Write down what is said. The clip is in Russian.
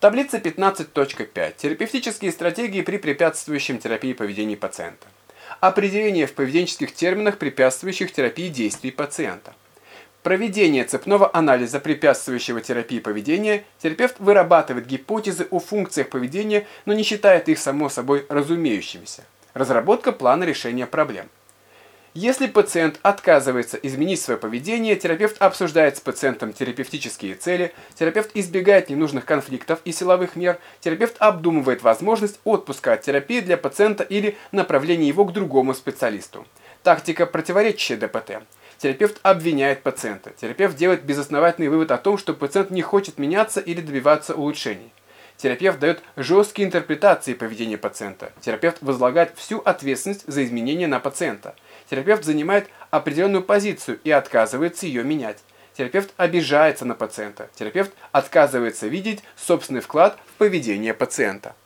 Таблица 15.5. Терапевтические стратегии при препятствующем терапии поведения пациента. Определение в поведенческих терминах, препятствующих терапии действий пациента. Проведение цепного анализа препятствующего терапии поведения, терапевт вырабатывает гипотезы о функциях поведения, но не считает их само собой разумеющимися. Разработка плана решения проблем. Если пациент отказывается изменить свое поведение, терапевт обсуждает с пациентом терапевтические цели, терапевт избегает ненужных конфликтов и силовых мер, терапевт обдумывает возможность отпуска от терапии для пациента или направления его к другому специалисту. Тактика, противоречащая ДПТ. Терапевт обвиняет пациента. Терапевт делает безосновательный вывод о том, что пациент не хочет меняться или добиваться улучшений. Терапевт дает жесткие интерпретации поведения пациента. Терапевт возлагает всю ответственность за изменения на пациента. Терапевт занимает определенную позицию и отказывается ее менять. Терапевт обижается на пациента. Терапевт отказывается видеть собственный вклад в поведение пациента.